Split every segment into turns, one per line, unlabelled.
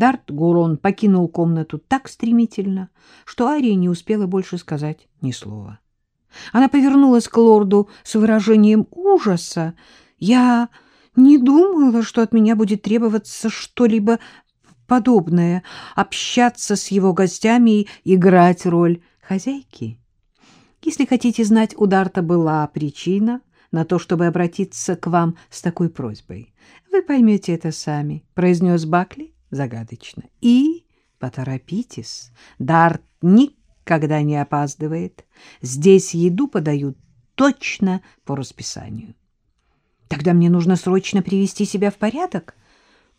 Дарт Гурон покинул комнату так стремительно, что Ария не успела больше сказать ни слова. Она повернулась к лорду с выражением ужаса. «Я не думала, что от меня будет требоваться что-либо подобное, общаться с его гостями и играть роль хозяйки. Если хотите знать, у Дарта была причина на то, чтобы обратиться к вам с такой просьбой. Вы поймете это сами», — произнес Бакли загадочно. «И поторопитесь, Дарт никогда не опаздывает. Здесь еду подают точно по расписанию». «Тогда мне нужно срочно привести себя в порядок?»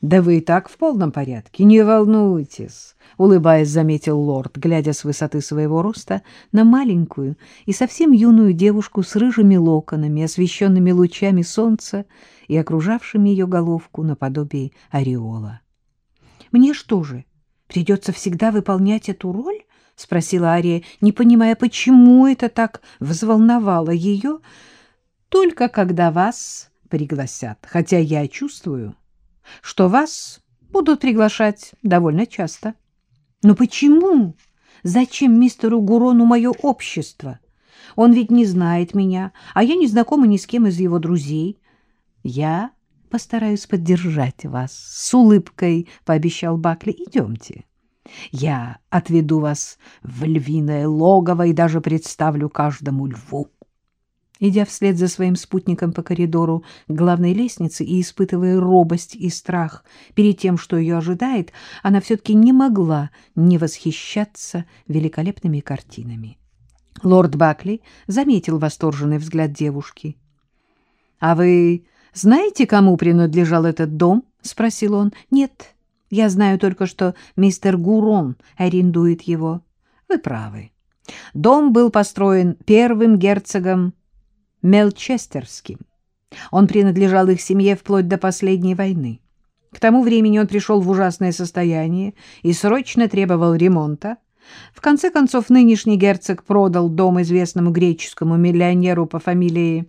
Да вы и так в полном порядке, не волнуйтесь, улыбаясь, заметил лорд, глядя с высоты своего роста на маленькую и совсем юную девушку с рыжими локонами, освещенными лучами солнца и окружавшими ее головку наподобие ореола. Мне что же, придется всегда выполнять эту роль? спросила Ария, не понимая, почему это так взволновало ее. Только когда вас пригласят, хотя я чувствую, что вас будут приглашать довольно часто. Но почему? Зачем мистеру Гурону мое общество? Он ведь не знает меня, а я не знакома ни с кем из его друзей. Я постараюсь поддержать вас. С улыбкой пообещал Бакли. Идемте. Я отведу вас в львиное логово и даже представлю каждому льву. Идя вслед за своим спутником по коридору главной лестнице и испытывая робость и страх перед тем, что ее ожидает, она все-таки не могла не восхищаться великолепными картинами. Лорд Бакли заметил восторженный взгляд девушки. — А вы знаете, кому принадлежал этот дом? — спросил он. — Нет, я знаю только, что мистер Гурон арендует его. — Вы правы. Дом был построен первым герцогом Мелчестерским. Он принадлежал их семье вплоть до последней войны. К тому времени он пришел в ужасное состояние и срочно требовал ремонта. В конце концов, нынешний герцог продал дом известному греческому миллионеру по фамилии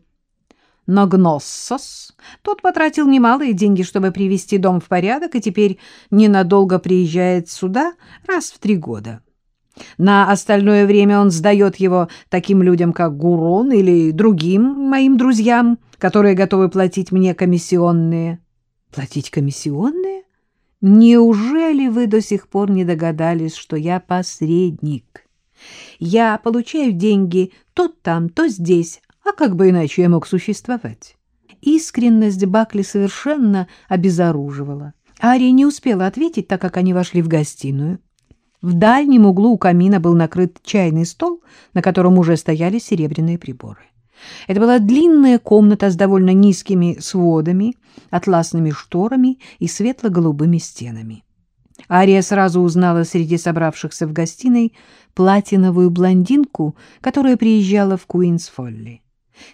Ногноссос. Тот потратил немалые деньги, чтобы привести дом в порядок, и теперь ненадолго приезжает сюда раз в три года. На остальное время он сдает его таким людям, как Гурон или другим моим друзьям, которые готовы платить мне комиссионные. Платить комиссионные? Неужели вы до сих пор не догадались, что я посредник? Я получаю деньги то там, то здесь, а как бы иначе я мог существовать? Искренность Бакли совершенно обезоруживала. Ария не успела ответить, так как они вошли в гостиную. В дальнем углу у камина был накрыт чайный стол, на котором уже стояли серебряные приборы. Это была длинная комната с довольно низкими сводами, атласными шторами и светло-голубыми стенами. Ария сразу узнала среди собравшихся в гостиной платиновую блондинку, которая приезжала в Куинс-Фолли.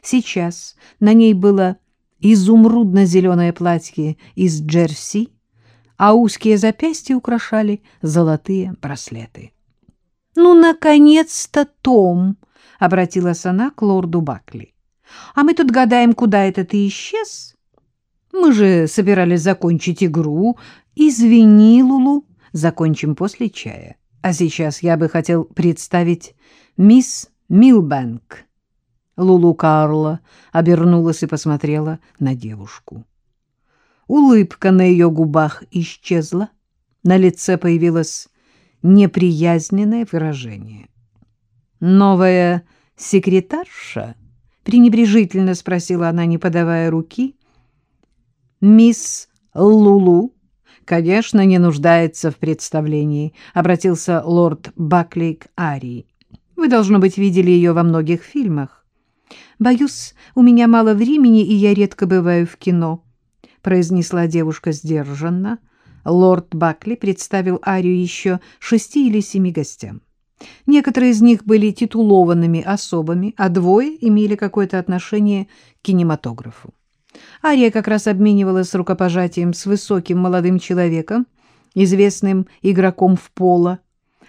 Сейчас на ней было изумрудно-зеленое платье из джерси, а узкие запястья украшали золотые браслеты. — Ну, наконец-то, Том! — обратилась она к лорду Бакли. — А мы тут гадаем, куда это ты исчез? Мы же собирались закончить игру. Извини, Лулу, закончим после чая. А сейчас я бы хотел представить мисс Милбэнк. Лулу Карла обернулась и посмотрела на девушку. Улыбка на ее губах исчезла, на лице появилось неприязненное выражение. «Новая секретарша?» — пренебрежительно спросила она, не подавая руки. «Мисс Лулу, конечно, не нуждается в представлении», — обратился лорд Бакли к Арии. «Вы, должно быть, видели ее во многих фильмах. Боюсь, у меня мало времени, и я редко бываю в кино». — произнесла девушка сдержанно. Лорд Бакли представил Арию еще шести или семи гостям. Некоторые из них были титулованными особами, а двое имели какое-то отношение к кинематографу. Ария как раз обменивалась рукопожатием с высоким молодым человеком, известным игроком в поло,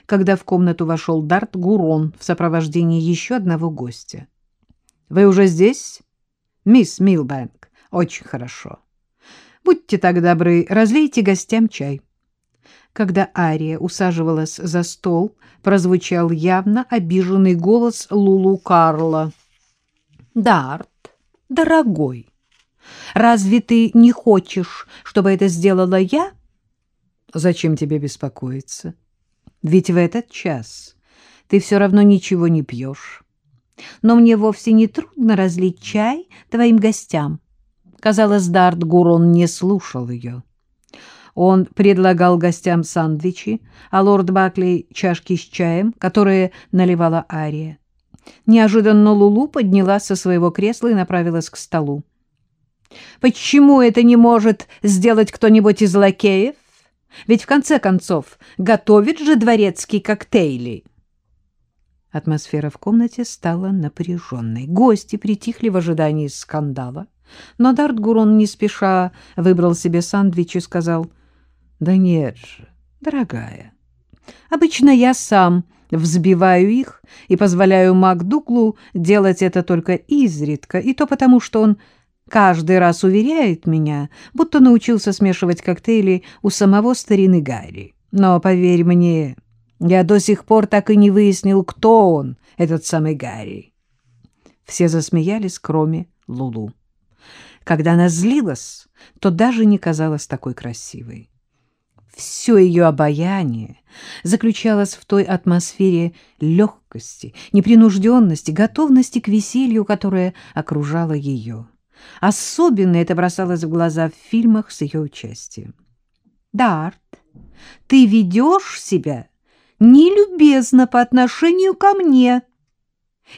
когда в комнату вошел Дарт Гурон в сопровождении еще одного гостя. — Вы уже здесь? — Мисс Милбэнк. Очень хорошо. Будьте так добры, разлейте гостям чай. Когда Ария усаживалась за стол, прозвучал явно обиженный голос Лулу Карла. «Дарт, дорогой, разве ты не хочешь, чтобы это сделала я?» «Зачем тебе беспокоиться? Ведь в этот час ты все равно ничего не пьешь. Но мне вовсе не трудно разлить чай твоим гостям». Казалось, Дарт Гурон не слушал ее. Он предлагал гостям сандвичи, а лорд Бакли — чашки с чаем, которые наливала Ария. Неожиданно Лулу поднялась со своего кресла и направилась к столу. «Почему это не может сделать кто-нибудь из лакеев? Ведь, в конце концов, готовит же дворецкий коктейли!» Атмосфера в комнате стала напряженной. Гости притихли в ожидании скандала. Но Дарт Гурон не спеша выбрал себе сандвич и сказал — да нет же, дорогая. Обычно я сам взбиваю их и позволяю Макдуклу делать это только изредка, и то потому, что он каждый раз уверяет меня, будто научился смешивать коктейли у самого старины Гарри. Но, поверь мне, я до сих пор так и не выяснил, кто он, этот самый Гарри. Все засмеялись, кроме Лулу. Когда она злилась, то даже не казалась такой красивой. Все ее обаяние заключалось в той атмосфере легкости, непринужденности, готовности к веселью, которая окружала ее. Особенно это бросалось в глаза в фильмах с ее участием. «Дарт, ты ведешь себя нелюбезно по отношению ко мне!»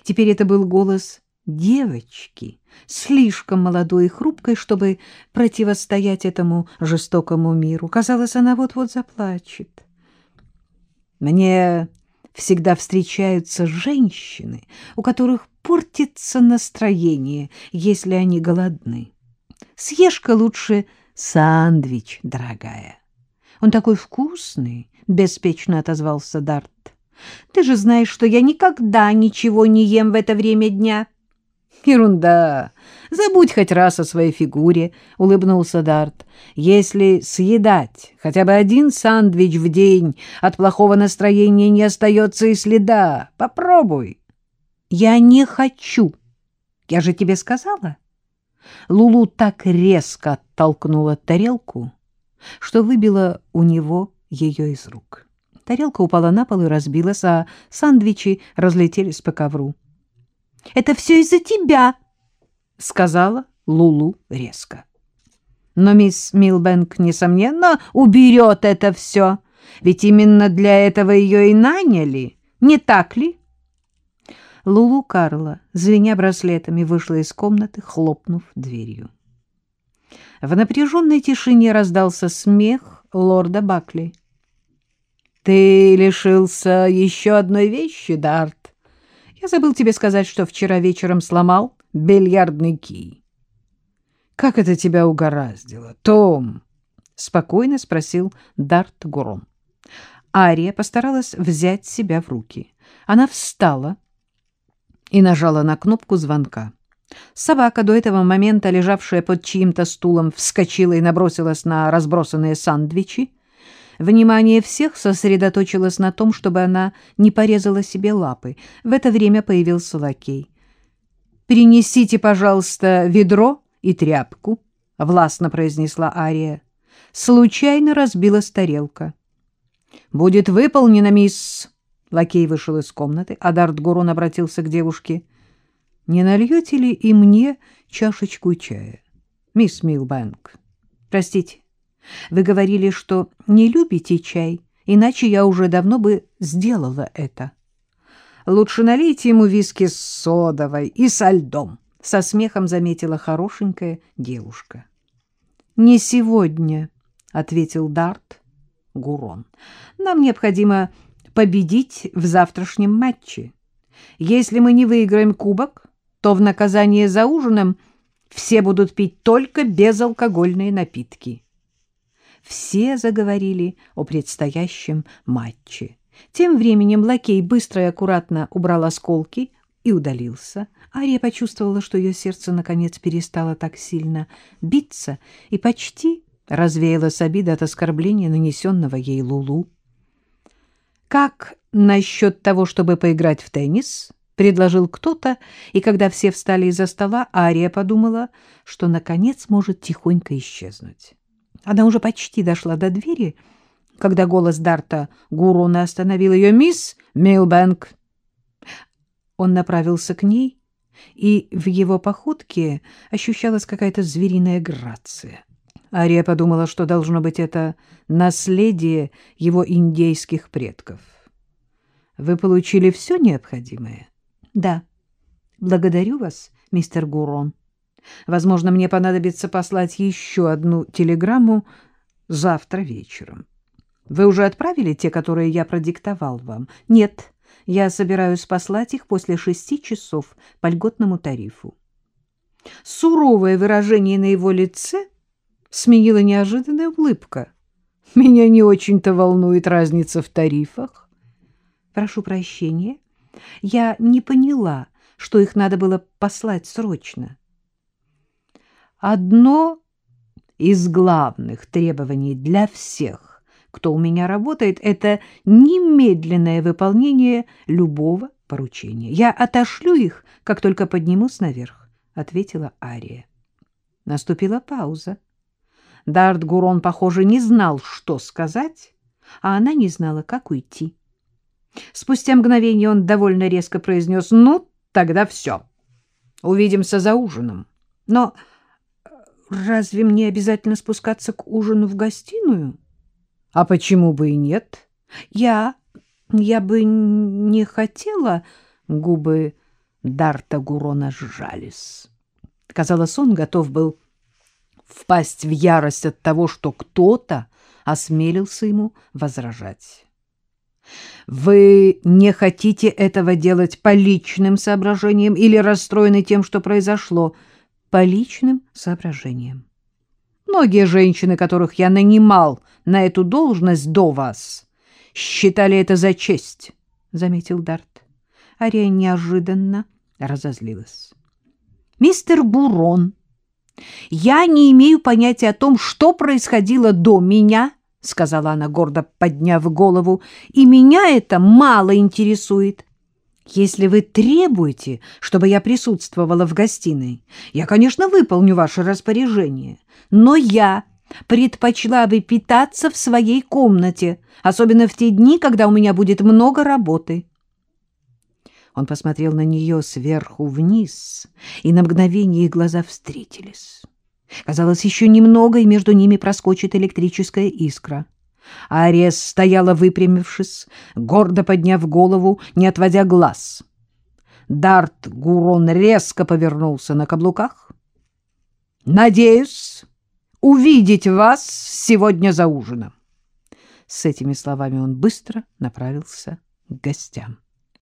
Теперь это был голос девочки, слишком молодой и хрупкой, чтобы противостоять этому жестокому миру. Казалось, она вот-вот заплачет. Мне всегда встречаются женщины, у которых портится настроение, если они голодны. Съешь-ка лучше сандвич, дорогая. Он такой вкусный, — беспечно отозвался Дарт. Ты же знаешь, что я никогда ничего не ем в это время дня. — Ерунда. Забудь хоть раз о своей фигуре, улыбнулся Дарт. Если съедать хотя бы один сандвич в день, от плохого настроения не остается и следа. Попробуй. Я не хочу. Я же тебе сказала. Лулу так резко оттолкнула тарелку, что выбила у него ее из рук. Тарелка упала на пол и разбилась, а сандвичи разлетелись по ковру. — Это все из-за тебя, — сказала Лулу резко. Но мисс Милбэнк, несомненно, уберет это все, ведь именно для этого ее и наняли, не так ли? Лулу Карла, звеня браслетами, вышла из комнаты, хлопнув дверью. В напряженной тишине раздался смех лорда Бакли. — Ты лишился еще одной вещи, Дарт. Я забыл тебе сказать, что вчера вечером сломал бильярдный кий. — Как это тебя угораздило, Том? — спокойно спросил Дарт Гурон. Ария постаралась взять себя в руки. Она встала и нажала на кнопку звонка. Собака, до этого момента лежавшая под чьим-то стулом, вскочила и набросилась на разбросанные сандвичи. Внимание всех сосредоточилось на том, чтобы она не порезала себе лапы. В это время появился лакей. «Принесите, пожалуйста, ведро и тряпку», — властно произнесла Ария. Случайно разбилась тарелка. «Будет выполнено, мисс...» Лакей вышел из комнаты, а Дарт Гурон обратился к девушке. «Не нальете ли и мне чашечку чая, мисс Милбэнк? Простите, вы говорили, что не любите чай, иначе я уже давно бы сделала это. Лучше налейте ему виски с содовой и со льдом, — со смехом заметила хорошенькая девушка. — Не сегодня, — ответил Дарт Гурон. — Нам необходимо победить в завтрашнем матче. Если мы не выиграем кубок, то в наказание за ужином все будут пить только безалкогольные напитки все заговорили о предстоящем матче. Тем временем лакей быстро и аккуратно убрал осколки и удалился. Ария почувствовала, что ее сердце наконец перестало так сильно биться и почти развеялась обида от оскорбления, нанесенного ей Лулу. «Как насчет того, чтобы поиграть в теннис?» — предложил кто-то, и когда все встали из-за стола, Ария подумала, что, наконец, может тихонько исчезнуть. Она уже почти дошла до двери, когда голос Дарта Гурона остановил ее. «Мисс Милбэнк!» Он направился к ней, и в его походке ощущалась какая-то звериная грация. Ария подумала, что должно быть это наследие его индейских предков. «Вы получили все необходимое?» «Да. Благодарю вас, мистер Гурон. Возможно, мне понадобится послать еще одну телеграмму завтра вечером. Вы уже отправили те, которые я продиктовал вам? Нет, я собираюсь послать их после шести часов по льготному тарифу. Суровое выражение на его лице сменила неожиданная улыбка. Меня не очень-то волнует разница в тарифах. Прошу прощения, я не поняла, что их надо было послать срочно. Одно из главных требований для всех, кто у меня работает, это немедленное выполнение любого поручения. Я отошлю их, как только поднимусь наверх, — ответила Ария. Наступила пауза. Дарт Гурон, похоже, не знал, что сказать, а она не знала, как уйти. Спустя мгновение он довольно резко произнес «Ну, тогда все. Увидимся за ужином. Но разве мне обязательно спускаться к ужину в гостиную? А почему бы и нет? Я... я бы не хотела... Губы Дарта Гурона сжались. Казалось, он готов был впасть в ярость от того, что кто-то осмелился ему возражать. Вы не хотите этого делать по личным соображениям или расстроены тем, что произошло? По личным соображениям. Многие женщины, которых я нанимал на эту должность до вас, считали это за честь, — заметил Дарт. Ария неожиданно разозлилась. — Мистер Бурон, я не имею понятия о том, что происходило до меня, —— сказала она, гордо подняв голову, — и меня это мало интересует. Если вы требуете, чтобы я присутствовала в гостиной, я, конечно, выполню ваше распоряжение, но я предпочла бы питаться в своей комнате, особенно в те дни, когда у меня будет много работы. Он посмотрел на нее сверху вниз, и на мгновение их глаза встретились. Казалось, еще немного, и между ними проскочит электрическая искра. Ария стояла, выпрямившись, гордо подняв голову, не отводя глаз. Дарт Гурон резко повернулся на каблуках. «Надеюсь увидеть вас сегодня за ужином». С этими словами он быстро направился к гостям.